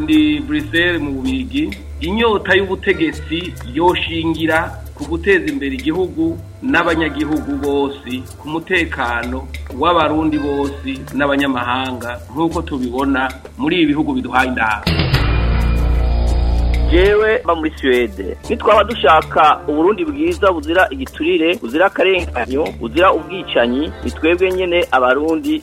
ndi buriseri mu bigi inyota y'ubutegetsi yoshingira ku guteza imbere igihugu n'abanyagihugu bose ku mutekano w'abarundi bose n'abanyamahanga nk'uko tubibona muri ibi bihugu biduhaye inama jewe mba muri suwede nitwaba dushaka uburundi bwiza buzira igiturire buzira akarenganyo buzira ubwicanyi ni twebwe abarundi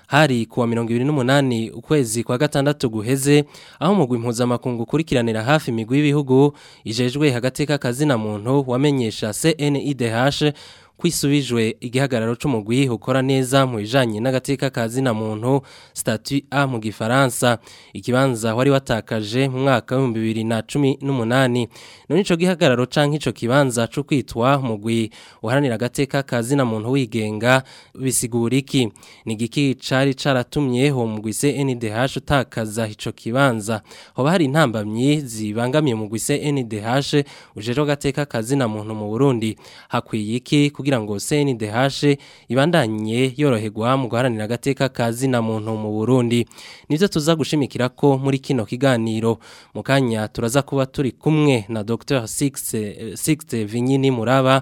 hari kuwa mirongo ibiri n'umunani ukwezi kwa gatandatu guheze aho umugwi mpuzamakungu ukurikiranira hafi imigwi y'ibihugu ijejwe hagati kazina na muntu wamenyesha CNIDH kwisubijwe igihagararo cy'umugwi ukora neza mu bijanye n'agateka kazi na muntu statut A mu gifaransa ikibanza wari watakaje mu mwaka wa 2018 none ico gihagararo canke ico kibanza cyo kwitwa umugwi uharanira agateka kazi na muntu wigenga bisigura iki ni giki cari caratumye ho mugwi CNDH utakaza ico kibanza hoba hari intambamyi zibangamiye mugwi NDH ujeje agateka kazi na muntu mu Burundi hakwiye iki kugira ngo CNDH ibandanye yoroherwa mu guharanira agateka kazi na muntu mu Burundi nivyo tuza gushimikira ko muri kino kiganiro mu kanya turaza kuba turi kumwe na Dr Sixte Vinyini Muraba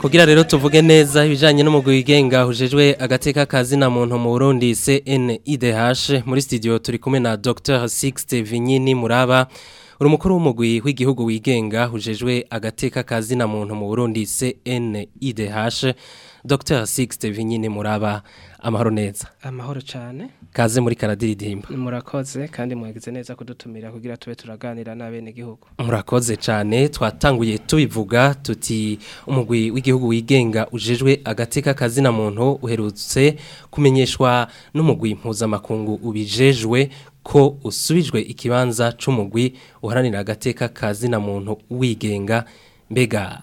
kugira rero tuvuge neza ibijanye n'umugwi wigenga hujejwe agateka kazina muntu mu Burundi CNIDH muri studio turi kumwe na Dr Sixte Vinyini Muraba uri mukuru w'umugwi w'igihugu wigenga hujejwe agateka kazina muntu mu Burundi CNIDH Dr Sixte binyine muraba amahoro neza amahoro cyane kaze muri karadiridimba murakoze kandi mwagize neza kudutumira kugira tube turaganira na bene gihugu murakoze cyane twatanguye tubivuga tuti umugwi w'igihugu wigenga ujejwe agateka kazina muntu uherutse kumenyeshwa n'umugwi mpuzamakungu ubijejwe ko usubijwe ikibanza c'umugwi uharanira agateka kazina muntu wigenga mbega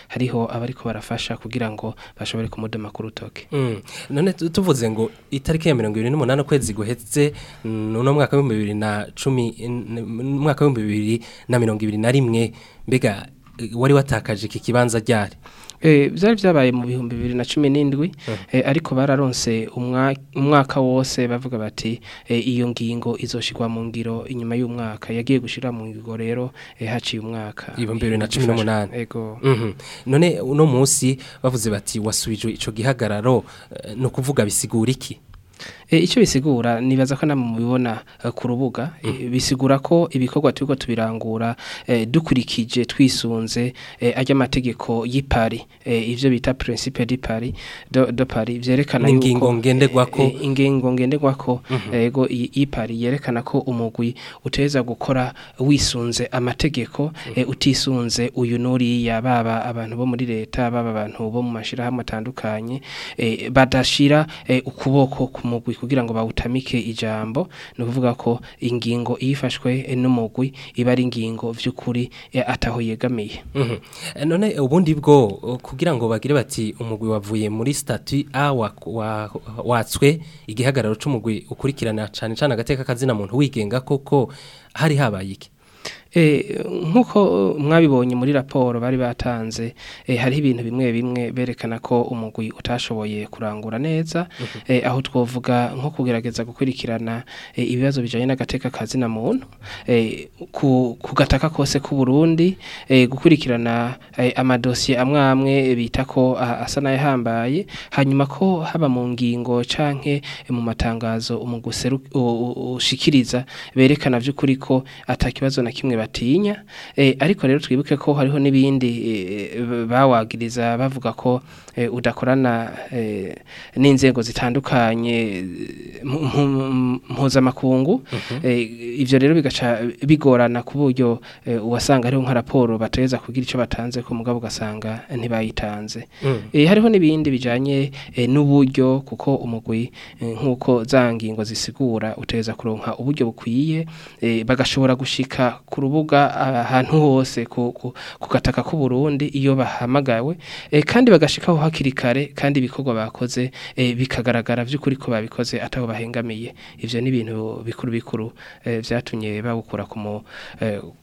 hariho abariko barafasha kugira ngo bashobore kumudoma ku mm. none tuvuze ngo itariki ya mirongo irindwi n'umunani ukwezi guhetse uno mwaka w'ibihumbi bibiri na mwaka w'ibihumbi bibiri mirongo ibiri na rimwe mbega wari watakaje iki kibanza ryari Eh, byari byabaye mu bihumbi bibiri na cumi n'indwi eh. Eh, ariko bararonse umwaka wose bavuga bati iyo ngingo izoshyirwa mu ngiro inyuma y'umwaka yagiye gushyira mu ngingo rero haciye umwaka ibihumbi bibiri na cumi n'umunani mhm. none uno munsi bavuze bati wasubije icyo gihagararo ni ukuvuga bisigura iki Eh, icyo bisigura nibaza ko namwe eh, ku rubuga eh, mm. bisigura ko ibikorwa turi tubirangura dukurikije twisunze ajya amategeko y'ipari ibyo bita principe di pari do pari byerekana ingingo ngenderwa ko ingingo mm-hmm. ngenderwa ko yego paris yerekana ko umugwi uteza gukora wisunze amategeko mm. utisunze uyu n'uriya baba abantu bo muri leta baba abantu bo mu mashyirahamwe atandukanye badashira ukuboko ku mugwi kugira ngo bawutamike ijambo ni ukuvuga ko ingingo ifashwe n'umugwi iba ari ingingo vy'ukuri ataho yegamiye mm -hmm. none ubundi bwo kugira ngo bagire bati umugwi wavuye muri statut A watswe igihagararo c'umugwi ukurikirana cane cane agateka kazina muntu wigenga koko hari habaye iki Eh, nk'uko eh, mwabibonye muri raporo bari batanze eh, hari ibintu bimwe bimwe berekana ko umugwi utashoboye kurangura neza mhm. aho twavuga nko kugerageza gukurikirana ibibazo bijanye n'agateka kazina muntu ku gataka kose k'uburundi gukurikirana amadosiye amwe amwe bita ko ah, asa n'ayahambaye hanyuma ko haba mu ngingo canke mu matangazo umuguseru ushikiriza berekana by'ukuri ko atakibazo na kimwe batinya eh, ariko rero twibuke ko hariho n'ibindi eh, bawagiriza bavuga ko eh, udakorana n'inzego zitandukanye mpuzamakungu mhm. ibyo rero bigaca bigorana ku buryo uwasanga hariho nka raporo bateza kugira icyo batanze ku mugabo ugasanga ntibayitanze mm. hariho n'ibindi bijyanye n'uburyo kuko umugwi nk'uko za zisigura uteza kuronka uburyo bukwiye bagashobora gushika kuri rubuga ah, ahantu hose ku ku Burundi iyo bahamagawe eh, kandi bagashikaho hakiri kare kandi ibikorwa bakoze eh, bikagaragara by'ukuri ko babikoze ataho bahengamiye ibyo ni ibintu bikuru bikuru byatumye eh, babukura ku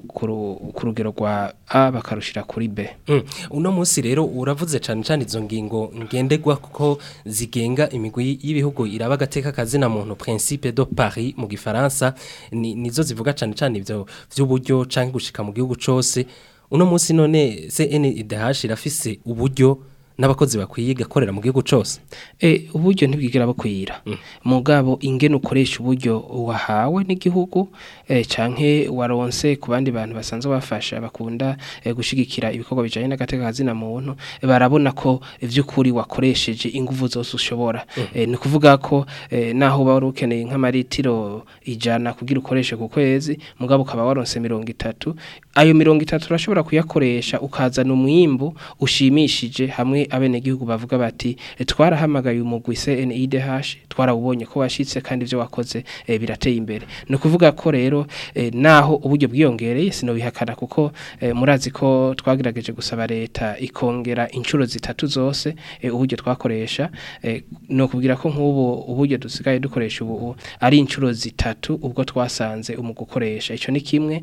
ku rugero rwa a bakarushira kuri b mm. uno munsi rero uravuze cyane cyane izo ngingo ngenderwa kuko zigenga imigwi y'ibihugu iraba agateka na muntu principe de Paris mu gifaransa ni nizo zivuga cyane cyane ibyo by'uburyo cyangwa gushika mu gihugu cyose uno munsi none se ene idahashira afise uburyo n'abakozi bakwiye igakorera mu gihugu cyose eh, uburyo ntibwigera bakwira mm. mugabo ingene ukoresha uburyo wahawe n'igihugu eh, canke waronse ku bandi bantu basanzwe bafasha bakunda eh, gushyigikira ibikorwa bijyanye n'agateganyo muntu barabona ko by'ukuri wakoresheje ingufu zose ushobora mm. ni ukuvuga ko naho barukeneye wari nk'amaritiro ijana kugira ukoreshe ku kwezi mugabo ukaba waronse mirongo itatu ayo mirongo itatu urashobora kuyakoresha ukazana umwimbu ushimishije hamwe bamwe abenegihugu bavuga bati twarahamagaye umugwi CNIDH twarawubonye ko washitse kandi ivyo wakoze e, birateye imbere no kuvuga ko rero e, naho uburyo bwiyongereye sino bihakana kuko e, murazi ko twagerageje gusaba leta ikongera inshuro zitatu zose e, uburyo twakoresha e, no kugira ko nk'ubu uburyo dusigaye dukoresha ubu ari inshuro zitatu ubwo twasanze umugukoresha gukoresha ico ni kimwe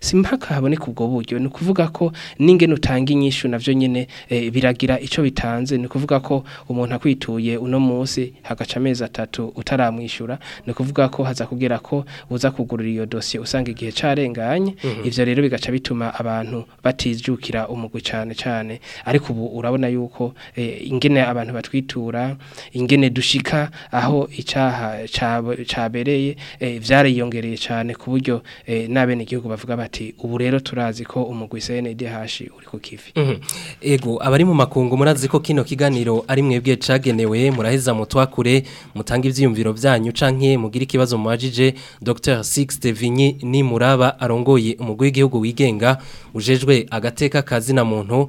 simpaka haboneka ubwo buryo ni ukuvuga ko n'ingene nutanga inyishu navyo nyene eh, biragira ico bitanze ni kuvuga ko umuntu akwituye uno munsi hagaca amezi atatu utaramwishyura ni ukuvuga ko haza kugera ko uza kugurura iyo dosiye usanga igihe carenganye mhm. ivyo rero bigaca bituma abantu batijukira umugwi cyane cyane ariko ubu urabona yuko eh, ingene abantu batwitura ingene dushika aho icaha cabereye eh, vyariyongereye cyane ku buryo n'abene igihugu bavuga ati ubu rero turazi ko umugwi CNDH uri ku kivi mhm. ego abari mu makungu murazi ko kino kiganiro ari mwebwe cagenewe muraheza mutwakure mutanga ivyiyumviro byanyu canke mugira ikibazo mubajije Dr Sixte Vinyi ni muraba arongoye umugwi w'igihugu wigenga ujejwe agateka kazi na muntu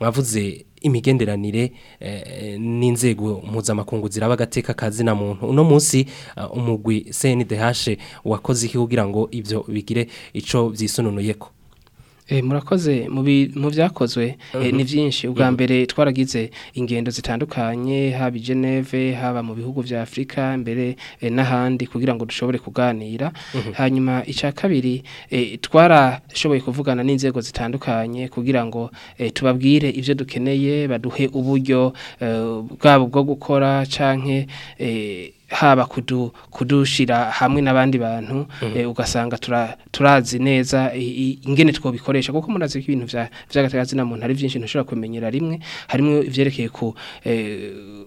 mwavuze imigenderanire n'inzego mpuzamakungu ziraba agateka kazi na muntu uno munsi umugwi cndh wakoze iki kugira ngo ibyo bigire icyo ko Eh, murakoze mu byakozwe eh, mhm. ni byinshi ubwa mhm. mbere twaragize ingendo zitandukanye haba i geneve haba mu bihugu bya afurika mbere eh, n'ahandi kugira ngo dushobore kuganira mhm. hanyuma icya kabiri twarashoboye kuvugana n'inzego zitandukanye kugira ngo tubabwire ibyo dukeneye baduhe uburyo bwabo bwo gukora cyangwa haba kudu kudushira hamwe n'abandi bantu mm. eh, ugasanga turazi neza ingene twobikoresha kuko murazi ibintu ibintu vy'agatagazi na muntu ari byinshi ntushobora kumenyera rimwe harimo ivyerekeye ku eh,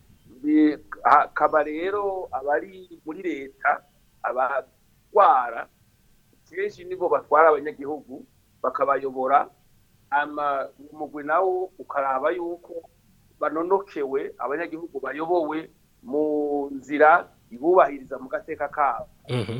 hakaba rero abari muri leta abatwara kenshi nibo batwara abanyagihugu bakabayobora umugwi nawo ukaraba yuko banonokewe abanyagihugu bayobowe mu nzira ibubahiriza mu gateka kabo mhm.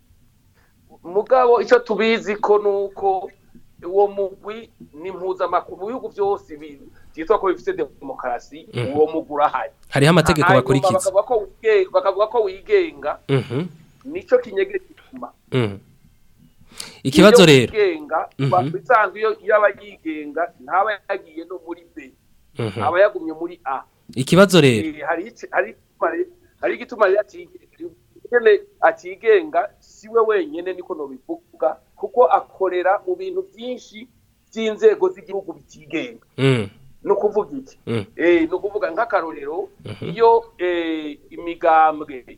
mugabo icyo tubizi ko nuko uwo mugwi ni mpuzamahanga mu bihugu byose byitwa ko bifite demokarasi mm. uwo mugwi urahari hariho amategeko bakurikiza bakavuga ko wigenga mm-hmm. nicyo kinyege gituma mm-hmm. ikibazo rero mm-hmm. bisanzwe iyo yaba yigenga ntaba yagiye no muri b aba yagumye muri a ikibazo rero eh, hari igituma rero atigenga siwe wenyine niko nobivuga kuko akorera mu bintu byinshi by'inzego z'igihugu bitigenga mm. ni ukuvuga iki mm. eh, ni ukuvuga nk'akarorero mm-hmm. iyo eh, imigambwe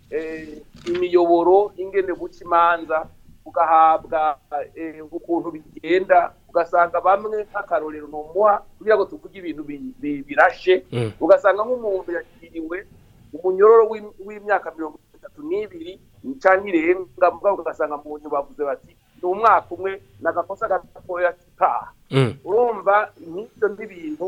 eh, imiyoboro ingene buca imanza bugahabwa eh, ukuntu bigenda ugasanga bamwe nk'akarorero n'umuha kugira ngo tuvuge ibintu birashe mm. ugasanga nk'umuntu yakiriwe umunyororo w'imyaka mirongo itatu n'ibiri cyangwa irenga ugasanga mu nzu bavuze bati si umwaka umwe na agakosa gatoya kitaha mm. urumva nk'ibyo n'ibintu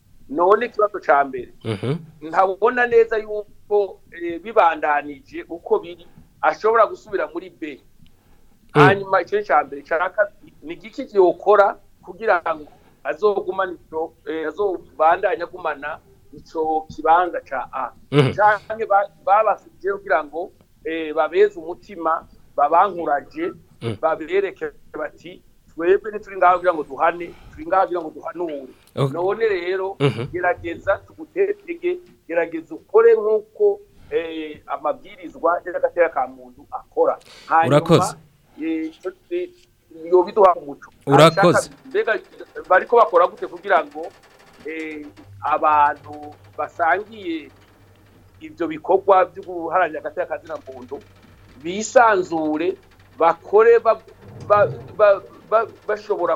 none ikibazo ca mbere mm-hmm. ntabona neza yuko eh, bibandanije uko biri ashobora gusubira muri B mm. hanyuma ikintu cya mbere ni igiki gihokora kugira ngo azogumane ico eh, azobandanya agumana ico kibanga ca A mhm. canke babasubije kugira ngo eh, babeze umutima babankuraje mhm. babereke bati twebwe ntituri ngaho kugira ngo duhane turi ngaho kugira ngo duhanure none rero mhm. gerageza tugutege gerageza ukore nk'uko eh, amabwirizwa y'agatera ka muntu akora hanyuma iyo biduha umuco urakoze bariko bakora gute kugira ngo eh, abantu basangiye ibyo bikorwa byo guharanira yakazi kazina muntu bisanzure bakore bashobora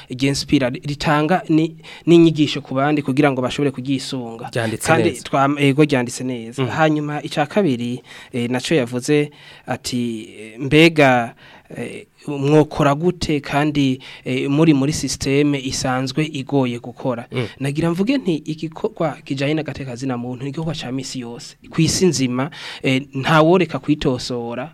gensipira ritanga n'inyigisho ku bandi kugira ngo bashobore kugisunga kandi twamego ryanditse neza mm. hanyuma icya kabiri eh, nacyo yavuze ati mbega Eh, mwokora gute kandi eh, muri muri sisiteme isanzwe igoye gukora mm. nagira mvuge nti igikorwa gateka zina muntu ni cha cya yose ku isi nzima eh, ntaworeka kwitosora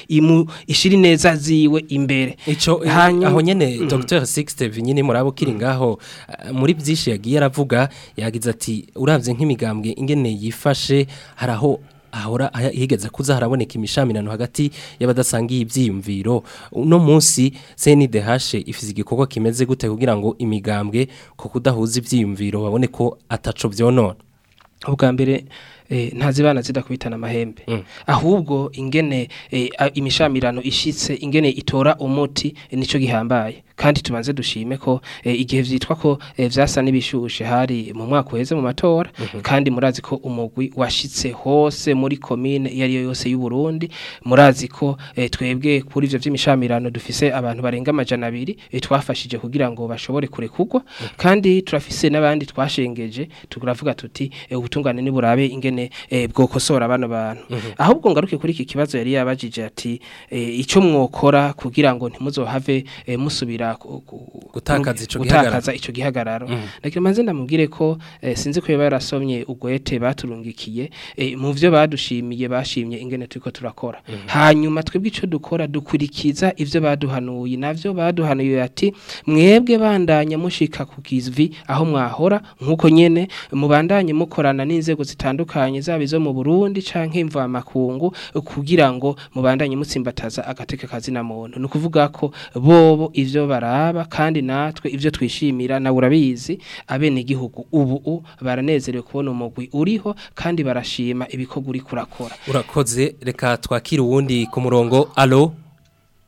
ishiri neza ziwe imbere ico aho nyene mhm. Dr Sixte nyine murabo kiri ngaho mhm. eh, muri byinshi yagiye aravuga yagize ati uravye nk'imigambwe ingene yifashe haraho ahora higeze kuza haraboneka imishamirano hagati y'abadasangiye ibyiyumviro uno munsi CNDH ifize igikorwa kimeze gute kugira ngo imigambwe ko kudahuza ibyiyumviro babone ko ataco byonona ubwa mbere eh, ntazi bana zidakubitana amahembe mm. ahubwo ingene eh, imishamirano ishitse ingene itora umuti eh, nicyo gihambaye kandi tubanze dushime ko eh, igihe byitwa ko byasa eh, n'ibishushe hari mu mwaka uheze mu matora mhm. kandi murazi ko umugwi washitse hose muri komine iyo ari yo yose y'u Burundi murazi ko eh, twebwe kuri ivyo by'imishamirano dufise abantu barenga amajana abiri twafashije kugira ngo bashobore kurekugwa mhm. kandi turafise n'abandi twashengeje tuguravuga tuti ubutungane ni burabe ingene bwokosora bano bantu mhm. ahubwo ngaruke kuri iki kibazo yari yabajije ati ico mwokora kugira ngo ntimuzohave musubira gutakaza icyo gihagararo reka mm. maze ndamubwire ko eh, sinzi ko yarasomye ugwete baturungikiye eh, mu byo badushimiye bashimye ingene turi turakora mm. hanyuma twebwe icyo dukora dukurikiza ibyo baduhanuye nabyo baduhanuye ati mwebwe bandanya mushika ku kizvi aho mwahora nk'uko nyine mubandanye mukorana n'inzego zitandukanye zabizo mu burundi cyangwa imvamakungu kugira ngo mubandanye mutsimbataza agateka na muntu ni ukuvuga ko bobo ibyo baraba kandi natwe ibyo twishimira na urabizi abenegihugu ubu baranezerewe kubona umugwi uriho kandi barashima ibikorwa uri kurakora urakoze reka twakire uwundi ku murongo alo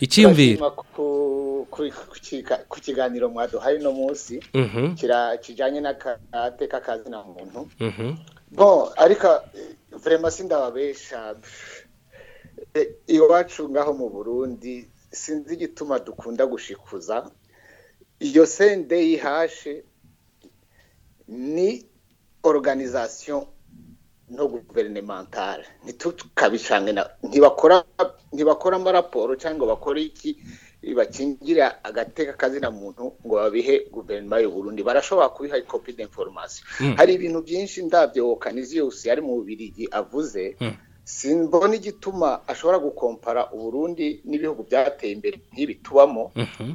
icyumviro ku kiganiro hari no munsi mhm. kijyanye n'akate k'akazi na muntu mhm. bo ariko vrema sindababesha e, iwacu ngaho mu burundi sinzi igituma dukunda gushikuza iyo sende yihashe ni organization no guverinementale ntitukabicange ntibakora ntibakora amaraporo cyangwa bakore iki bakingira agateka kazina muntu ngo babihe guverinoma y'u Burundi barashobora kubiha copy d'information hmm. hari ibintu byinshi ndabyo Canisius yari mu Bubiligi avuze hmm. simbona igituma ashobora gukompara Burundi n'ibihugu byateye imbere nk'ibitubamo hmm.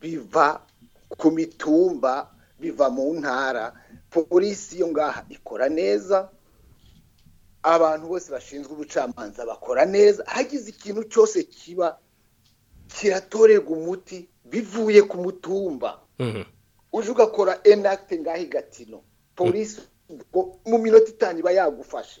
biva ku mitumba biva mu ntara polisi yo ngaha ikora neza abantu bose bashinzwe ubucamanza bakora neza hagize ikintu cyose kiba kiratorega umuti bivuye ku mutumba mhm. uje ugakora enakite ngaho igatino polisi mu minota itanu iba yagufashe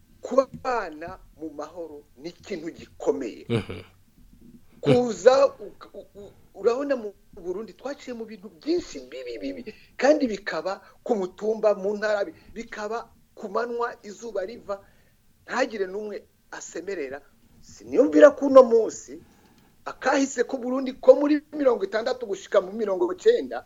kuba abana mu mahoro ni ikintu gikomeye mm-hmm. kuza urabona mu burundi twaciye mu bintu byinshi bibi bibi kandi bikaba ku mutumba mu ntara bikaba ku manywa izuba riva ntagire n'umwe asemerera siniyumvira ko uno munsi akahise ko Burundi ko muri mirongo itandatu gushika mu mirongo icyenda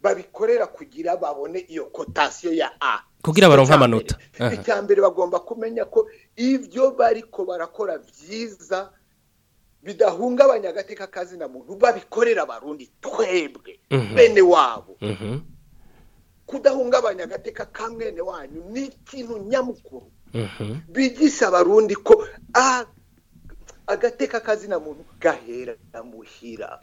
babikorera kugira babone iyo kotasiyo ya a kugira baronka amanota icya mbere bagomba kumenya ko ibyo bariko barakora byiza bidahungabanya agateka na muntu babikorera abarundi twebwe mhm. bene wabo mhm. kudahungabanya agateka ka mwene wanyu ni ikintu nyamukuru mhm. bigisha abarundi ko a agateka kazina muntu gahera muhira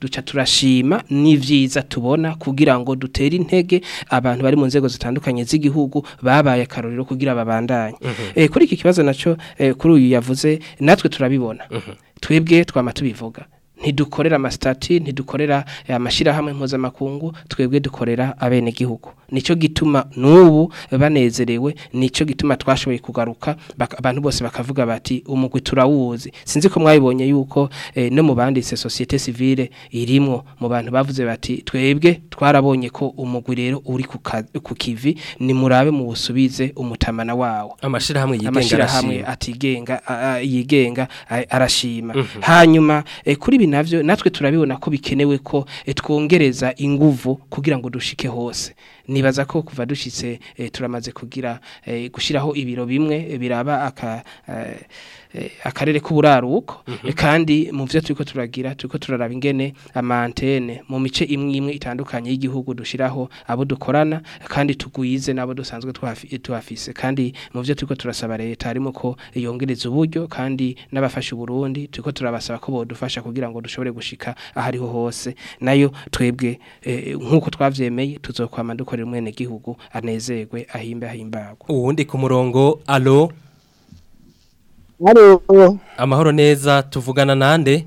duca turashima n'ibyiza tubona kugira ngo dute dutera intege abantu bari mu nzego zitandukanye z'igihugu babaye akarorero kugira babandanye mhm. eh, kuri iki kibazo nacyo eh, kuri uyu yavuze natwe turabibona mhm. twebwe twama tubivuga ntidukorera amasitati ntidukorera eh, amashyirahamwe mpuzamakungu twebwe dukorera abenegihugu nicyo gituma n'ubu banezerewe nicyo gituma twashoboye kugaruka abantu bose bakavuga bati umugwi turawuzi sinzi ko mwabibonye yuko eh, no mu banditse sosiyete sivile irimo mu bantu bavuze bati twebwe twarabonye ko umugwi rero uri ku kivi ni murabe mu busubize umutamana wawo amashyirahamwe atigenga yigenga arashima mhm. hanyuma eh, kuri ibi nabyo natwe turabibona ko bikenewe ko eh, twongereza inguvu kugira ngo dushike hose nibaza ko kuva dushyitse eh, turamaze kugira eh, gushyiraho ibiro bimwe biraba aka eh, Eh, akarere k'uburaruko mhm. kandi mu byo turiko turagira turiko turaraba ingene amantene mu mice imwe imwe itandukanye y'igihugu dushiraho abo dukorana kandi tugwize nabo dusanzwe twafise kandi mu byo turiko turasaba leta harimo ko yongereza uburyo kandi n'abafasha Burundi turiko turabasaba ko bodufasha kugira ngo dushobore gushika ahariho hose nayo twebwe eh, nk'uko twavyemeye tuzokwama dukorera umwene gihugu anezerwe ahimbe ahimbagwa uwundi ku murongo alo amahoro neza tuvugana nande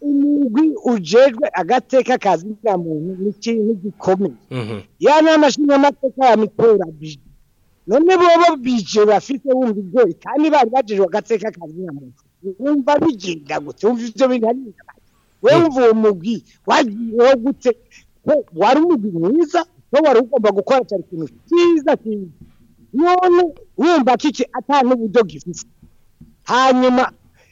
umugwi ujejwe agateka kazi ka muntu ni ikintu gikomeye mhm. ya ni amashinyamateka ya mitorabije none bobo bije bafite wumva igoye kandi bari bajejwe agateka kavyina muntu wumva bigenga gute wumva ivyo binarira wewe umva uwo mugwi wagiyeho gute wari umugwi mwiza no wari ugomba gukora cyari ikintu cyiza cyiza none wumva kiki ata n'ubudo gifise hanyuma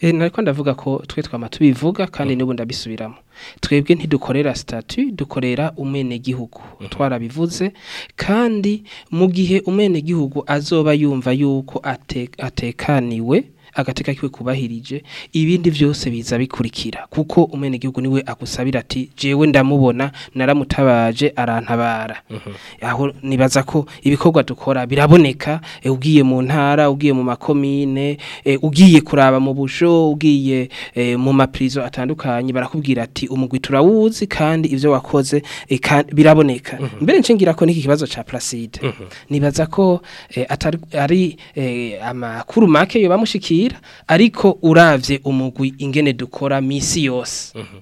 Eh, ntabwo ndavuga ko twe twama tubivuga kandi mm. n'ubu ndabisubiramo twebwe ntidukorera sitati dukorera umwenegihugu mm-hmm. twarabivuze kandi mu gihe umwenegihugu azoba yumva yuko atekaniwe agateka kiwe kubahirije ibindi byose biza bikurikira kuko umwenegihugu niwe akusabira ati jewe ndamubona naramutabaje arantabara mhm. aho nibaza ko ibikorwa dukora biraboneka eh, ugiye mu ntara ugiye mu makomine eh, ugiye kuraba mu busho ugiye eh, mu maprizo atandukanye barakubwira ati umugwi turawuzi kandi ibyo wakoze biraboneka mhm. mbere nshingira ko niki kibazo cha placide mhm. nibaza ko atari ari amakuru make yo bamushikiye kugira ariko urabye umugwi ingene dukora minsi yose mhm.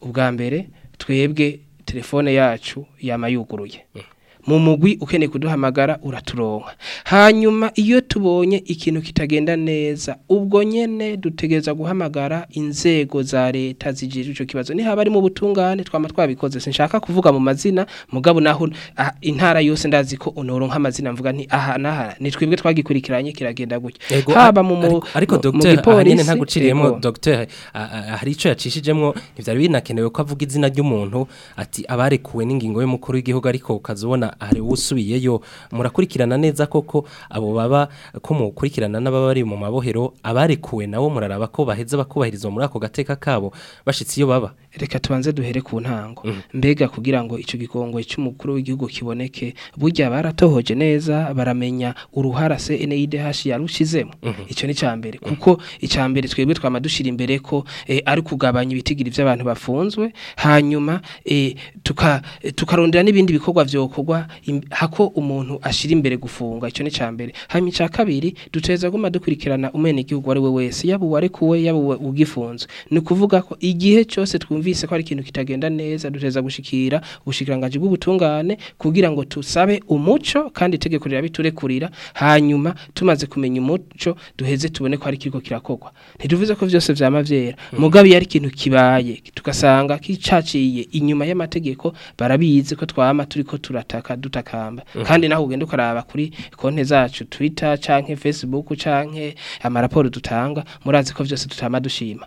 ubwa mbere twebwe telefone yacu yama yuguruye mhm. mu mugwi ukeneye kuduhamagara uraturonka hanyuma iyo tubonye ikintu kitagenda neza ubwo nyene dutegereza guhamagara inzego za leta zijejwe icyo kibazo ni haba mu butungane twama twabikoze sinshaka kuvuga mu mazina mugabo naho ah, intara yose ndazi ko unoronka amazina mvuga nti aha naha ni twebwe twagikurikiranye kiragenda gutya haba mu ariko docteur ahanene nta guciriyemo docteur hari ico yacishijemwo ntivyari binakenewe ko avuga izina ry'umuntu ati abarekuwe n'ingingo y'umukuru w'igihugu ariko ukazubona hari usubiyeyo murakurikirana neza koko abo baba ko mukurikirana n'ababa bari mu mabohero abarekuwe nawo muraraba ko baheza bakubahiriza muri ako gateka kabo bashitse iyo baba reka tubanze duhere ku ntango mm. mbega kugira ngo icyo gikongo cy'umukuru w'igihugu kiboneke burya baratohoje neza baramenya uruhara se NIDH yarushizemo mm-hmm. icyo ni mbere kuko icyambere twebwe twama dushyira imbere ko e, ari kugabanya ibitigiri by'abantu bafunzwe hanyuma e, e, tukarundira n'ibindi bikorwa byokorwa hako umuntu ashyira imbere gufunga icyo ni mbere hanyuma icya kabiri duteza guma dukurikirana umene uwo ari we wese yaba uwarekuwe yaba ugifunzwe ni ukuvuga ko igihe cyose twumva twumvise ko hari ikintu kitagenda neza duteza gushikira ubushikiranganje bw'ubutungane kugira ngo tusabe umuco kandi itegeko rirabiturekurira hanyuma tumaze kumenya umuco duheze tubone ko hari kiriko kirakogwa ntiduvuze ko vyose vyama vyera mm. mugabe yari ikintu kibaye tugasanga kicaciye inyuma y'amategeko barabizi ko twama turiko turataka dutakamba mm. kandi naho ugenda ukaraba kuri konti zacu Twitter canke Facebook canke amaraporo dutanga murazi ko vyose tutama dushima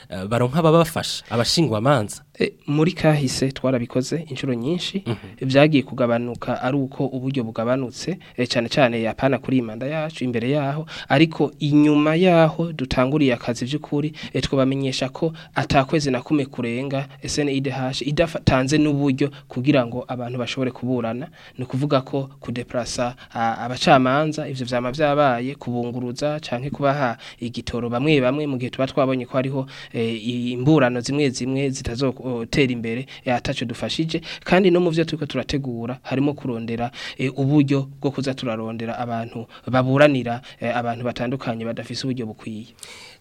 Eh, baronka ababafasha abashingwamanza eh, muri kahise twarabikoze inshuro nyinshi byagiye mhm. kugabanuka ari uko uburyo bugabanutse eh, cyane cyane yapana kuri manda yacu imbere yaho ariko inyuma yaho dutanguriye akazi by'ukuri twabamenyesha ko atakwezi na kume kurenga SNIDH idatanze n'uburyo kugira ngo abantu bashobore kuburana ni ukuvuga ko kudeprasa abacamanza ivyo vyama byabaye kubunguruza canke kubaha igitoro bamwe bamwe mu gihe tuba twabonye ko hariho Eh, imburano zimwe zimwe zitazotera imbere eh, ataco dufashije kandi no mu byo turiko turategura harimo kurondera eh, uburyo bwo kuza turarondera abantu baburanira abantu batandukanye badafise uburyo bukwiye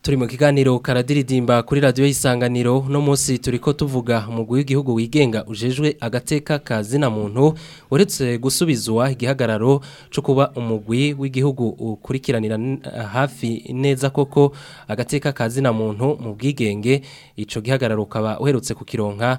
turi mu kiganiro karadiridimba kuri radiyo y'isanganiro uno munsi turi ko tuvuga umugwi igihugu wigenga ujejwe agateka ka zina muntu uretse gusubizwa igihagararo cyo kuba umugwi w'igihugu ukurikiranira eh, hafi neza koko agateka ka zina muntu mu bwigenge icyo gihagararo ukaba uherutse ku kukironka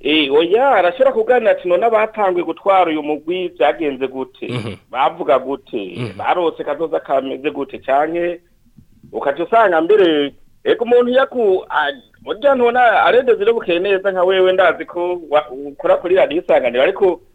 iki oya arashobora kuganira ati none gutwara uyu mugwi byagenze gute mhm. bavuga gute mhm. barose katoza kameze gute cyane ukajya usanga mbere reka umuntu yaku burya ntubona aredeze bukeye neza nka wewe ndazi ko ukora kuri radiyo isanganiro ariko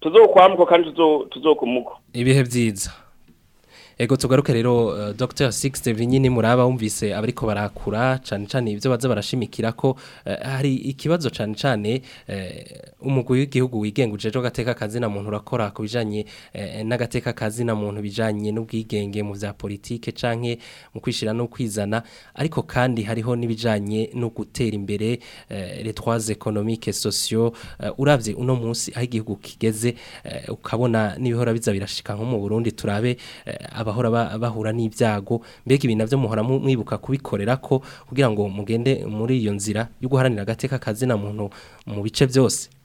tuzokwambuka kandi tuzokumukwa ibihe byiza ego tugaruke rero uh, Dr Sixte nyine muraba wumvise abariko barakura cyane cyane ibyo baza barashimikira ko eh, hari ikibazo cyane cyane eh, umugwi w'igihugu wigenguje cyo gateka kazi na muntu urakora ku bijanye n'agateka kazi na muntu bijanye n'ubwigenge mu bya politike canke mu kwishira no kwizana ariko kandi hariho n'ibijanye no gutera imbere les trois économiques et sociaux uravye uno munsi aho igihugu kigeze ukabona n'ibihora biza birashika nko mu Burundi turabe abahora bahura n'ibyago mbega ibintu byo muhora mwibuka kubikorera ko kugira ngo mugende muri iyo nzira yo guharanira agateka kazina muntu mu bice byose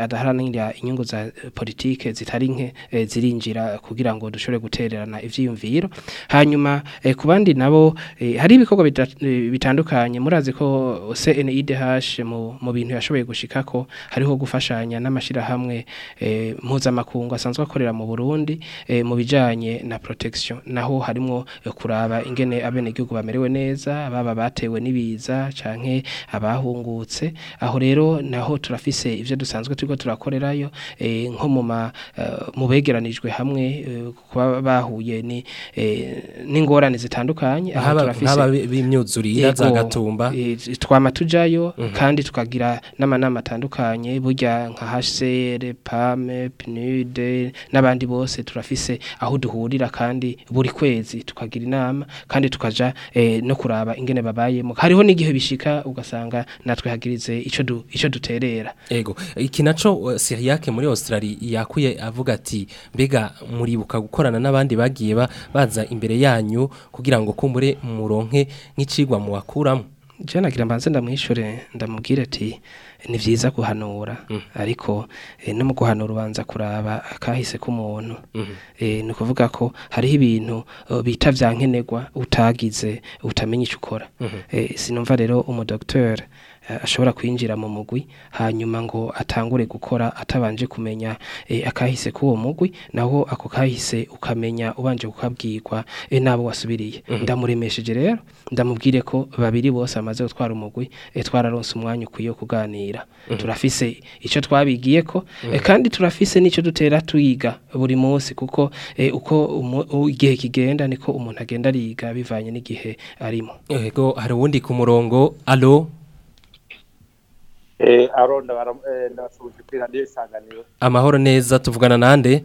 adaharanira inyungu za politike zitari nke zirinjira kugira ngo dushobore gutererana ibyiyumviro hanyuma ku bandi nabo hari ibikorwa bitandukanye murazi ko CNIDH mu bintu yashoboye gushika ko hariho gufashanya n'amashirahamwe eh, mpuzamakungu asanzwe akorera mu Burundi eh, mu bijanye na protection naho harimo eh, kuraba ingene abenegihugu bamerewe neza baba batewe n'ibiza canke abahungutse aho rero naho turafise ivyo dusanzwe turiko turakorerayo nko mu mu hamwe kuba bahuye ni n'ingorane zitandukanye aho n'aba b'imyuzurira za gatumba twama tujayo mhm. kandi tukagira n'amanama atandukanye burya nka hcr pame pnude n'abandi bose turafise aho duhurira kandi buri kwezi tukagira inama kandi tukaja eh, no kuraba ingene babayemo hariho n'igihe bishika ugasanga natwe hagirize icyo duterera yego iki nacyo eh, muri australia yakuye avuga ati mbega muribuka gukorana n'abandi bagiye baza imbere yanyu kugira ngo kumbure mu muronke nk'icigwa mu wakuramo jana nagira mbanze ndamwishure ndamubwira ati ni byiza guhanura mm. ariko eh, no mu guhanura ubanza kuraba akahise k'umuntu mm. eh, ni ukuvuga ko hariho ibintu oh, bita bya nkenerwa utagize utamenya icyo ukora mm-hmm. eh, sinumva rero umudogiteri Eh, ashobora kwinjira mu mugwi hanyuma ngo atangure gukora atabanje kumenya eh, akahise k'uwo mugwi naho ako kahise ukamenya ubanje kukabwirwa eh, nabo wasubiriye mhm. ndamuremesheje rero ndamubwire ko babiri bose bamaze gutwara umugwi twararonse umwanya ukwiye kuganira mhm. turafise icyo twabigiye ko mhm. kandi turafise n'icyo dutera tuyiga buri munsi kuko uko igihe kigenda niko umuntu agenda ariga bivanye n'igihe arimo hari uwundi ku murongo alo aronda ndabasubije kuri radiyo isanganiro amahoro neza tuvugana nande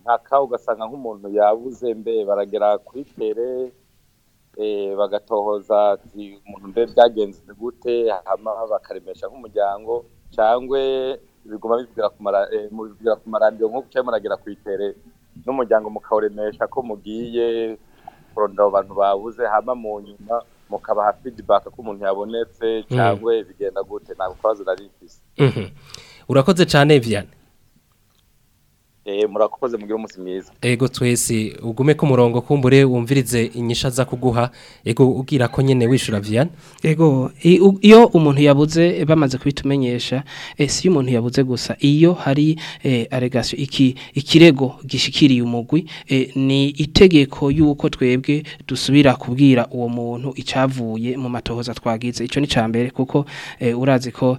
nkaka ugasanga nk'umuntu yabuze mbe baragera kuri tere eh, bagatohoza umuntu mbe byagenze gute hama bakaremesha nk'umuryango cyangwa biguma bivugira eh, ku maradiyo nk'uko cyangwa muragera ku itere n'umuryango mukawuremesha ko mugiye kurondera abantu babuze hama mu nyuma mukabaha feedback ko umuntu yabonetse hmm. cyangwa bigenda gute ntabwo kwazo narifise mhm. urakoze cyane Viviane Eh, murakoze mugire umunsi mwiza yego twese ugume ku murongo kumbure wumvirize inyisha za kuguha ego ubwira ko nyine wishura viyana yego iyo umuntu yabuze bamaze kubitumenyesha eh, si umuntu yabuze gusa iyo hari eh, iki ikirego gishikiriye umugwi ni itegeko y'uko twebwe dusubira kubwira uwo muntu icyavuye mu matohoza twagize icyo ni cya mbere kuko urazi ko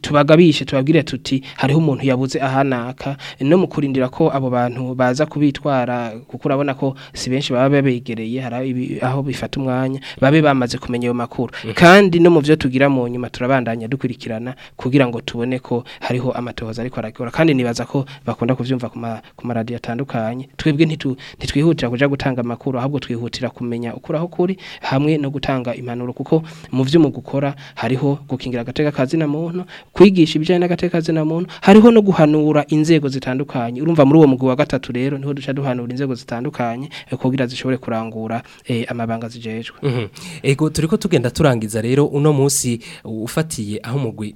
tubagabishe tubabwire tuti hariho umuntu yabuze ahanaka no mu kurindira ko abo bantu baza baza kubitwara kuko urabona ko si benshi baba babegereye hari aho bifata umwanya babe bamaze kumenya ayo makuru mm. kandi no mu byo tugira mu nyuma turabandanya dukurikirana kugira ngo tubone ko hariho amatohoza ariko arakora kandi nibaza ko bakunda kubyumva ku maradiyo atandukanye twebwe ntitwihutira kujya gutanga amakuru ahubwo twihutira kumenya ukuri kuri hamwe no gutanga impanuro kuko mu mu gukora hariho gukingira agateka kazina muntu kwigisha ibijyanye n'agateka kazina muntu hariho no guhanura inzego zitandukanye urumva muri uwo mugwi wa gatatu rero rero niho duca duhanura inzego zitandukanye eh, kugira zishobore kurangura eh, amabanga zijejwe mhm. ego turiko tugenda turangiza rero uno munsi ufatiye aho umugwi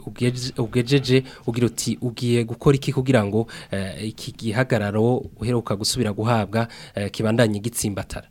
ubwejeje ugira uti ugiye gukora iki kugira ngo eh, iki gihagararo uheruka gusubira guhabwa kibandanye gitsimbatara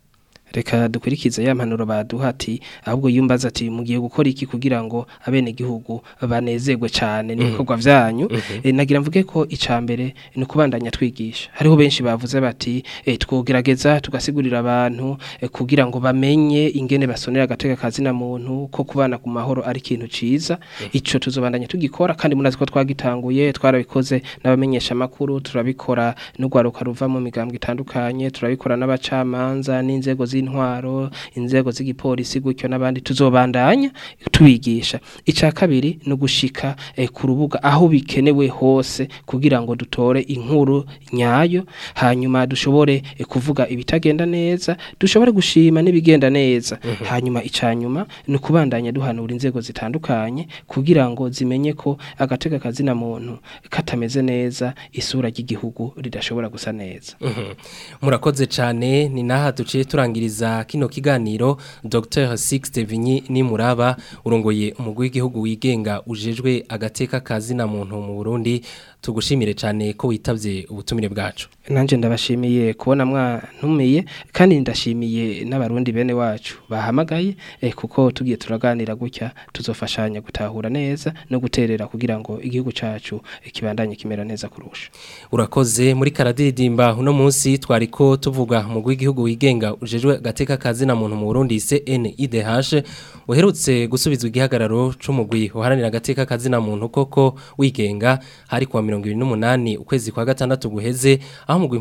reka dukurikize ya mpanuro baduha ati ahubwo yumbaza ati mugiye gukora iki kugira ngo abene gihugu banezerwe cyane n'ibikorwa mhm. byanyu mhm. eh, nagira mvuge ko icya mbere ni ukubandanya twigisha hariho benshi bavuze bati eh, twogerageza tugasigurira abantu eh, kugira ngo bamenye ingene basonera agatega kazina muntu ko kubana ku mahoro ari ikintu cyiza mhm. icyo tuzobandanya tugikora kandi murazi ko twagitanguye twarabikoze n'abamenyesha amakuru turabikora n'urwaruka ruva mu migambwe itandukanye turabikora n'abacamanza n'inzego z'inzego intwaro inzego z'igipolisi gutyo n'abandi tuzobandanya tubigisha icya kabiri no gushika eh, ku rubuga aho bikenewe hose kugira ngo dutore inkuru nyayo hanyuma dushobore eh, kuvuga ibitagenda neza dushobore gushima n'ibigenda neza mhm. hanyuma icyanyuma ni ukubandanya duhanura inzego zitandukanye kugira ngo zimenye ko agatega kazina muntu katameze neza isura ry'igihugu ridashobora gusa neza mhm. murakoze cyane ni n'aha duciye turangiriza gushikiriza kino kiganiro Dr Sixte Vinyi Nimuraba urongoye umugwi w'igihugu wigenga ujejwe agateka kazina muntu mu Burundi tugushimire cyane ko witavye ubutumire bwacu nanjye ndabashimiye kubona mwantumiye kandi ndashimiye n'abarundi bene wacu bahamagaye eh, kuko tugiye turaganira gutya tuzofashanya gutahura neza no guterera kugira ngo igihugu cyacu eh, kibandanye kimera neza kurusha urakoze muri karadiridimba uno munsi twari ko tuvuga mu rw'igihugu wigenga ujejwe agateka kazina muntu mu burundi CNIDH uherutse gusubizwa igihagararo c'umugwi uharanira agateka kazina muntu koko wigenga hari kuwa 2018 ukwezi kwa gatandatu guheze aho umugwi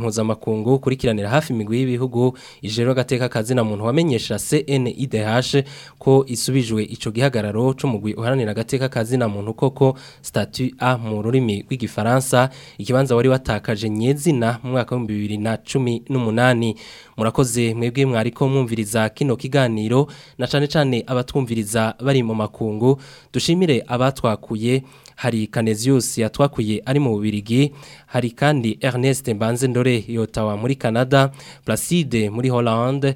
ukurikiranira hafi imigwi y'ibihugu ijero agateka kazina muntu wamenyesha CNIDH ko isubijwe ico gihagararo c'umugwi uharanira agateka kazina muntu koko statut A mu rurimi rw'igifaransa ikibanza wari watakaje nyezina mu mwaka wa 2018 murakoze mwebwe mwariko mwumviriza kino kiganiro na cane cane abatwumviriza bari mu makungu dushimire abatwakuye hari Canesius yatwakuye ari mu Bubiligi hari kandi Ernest Mbanze Ndore yotawa muri Canada Placide muri Hollande